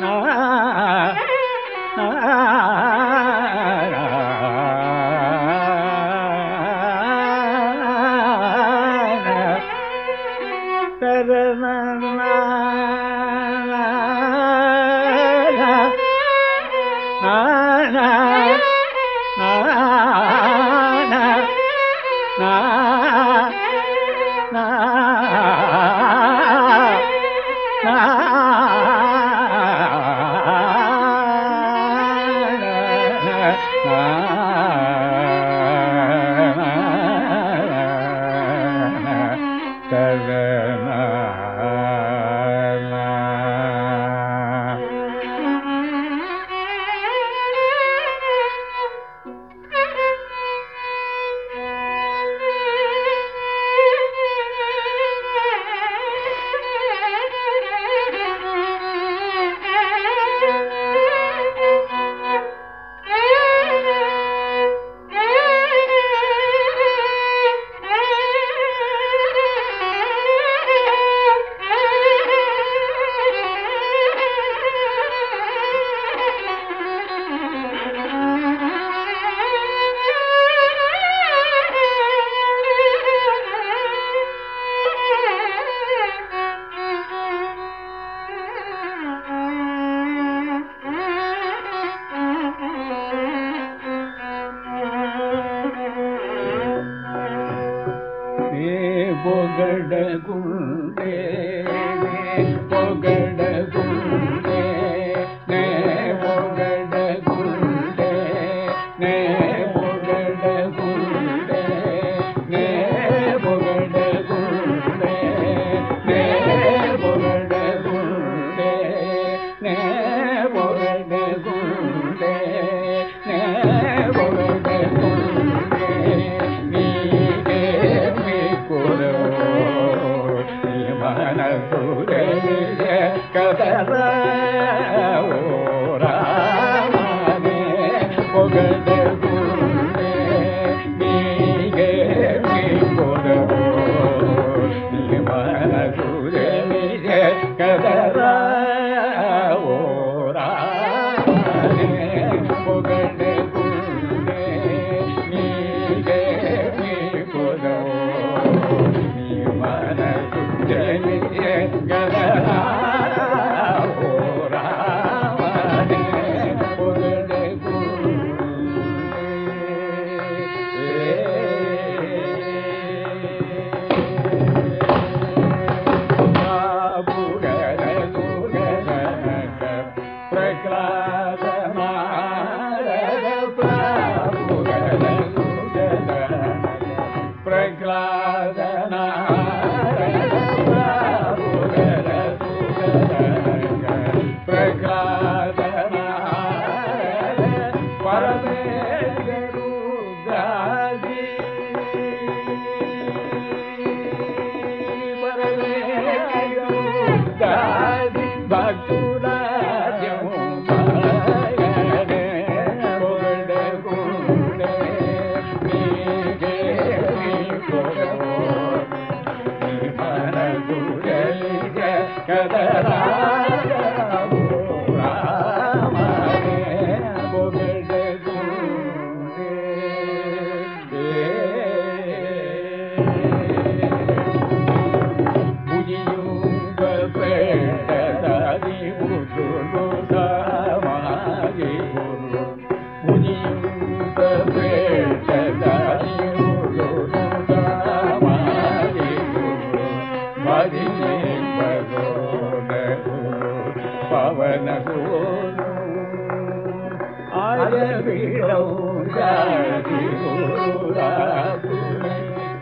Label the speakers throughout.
Speaker 1: na na குண்டே America.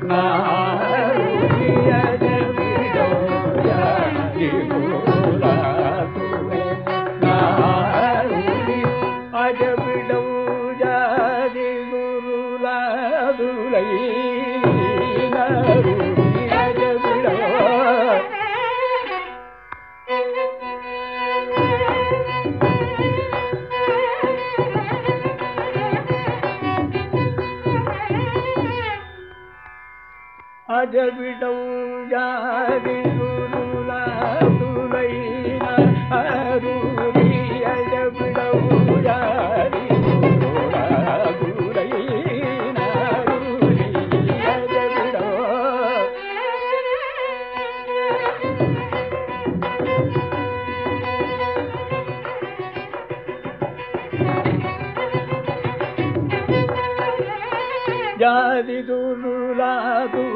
Speaker 1: నా ஆகவிடம் யாரிருளா துணையின அருளியவிடம் யாரிருளா துணையின அருளியவிடம் யாரிருளா துணை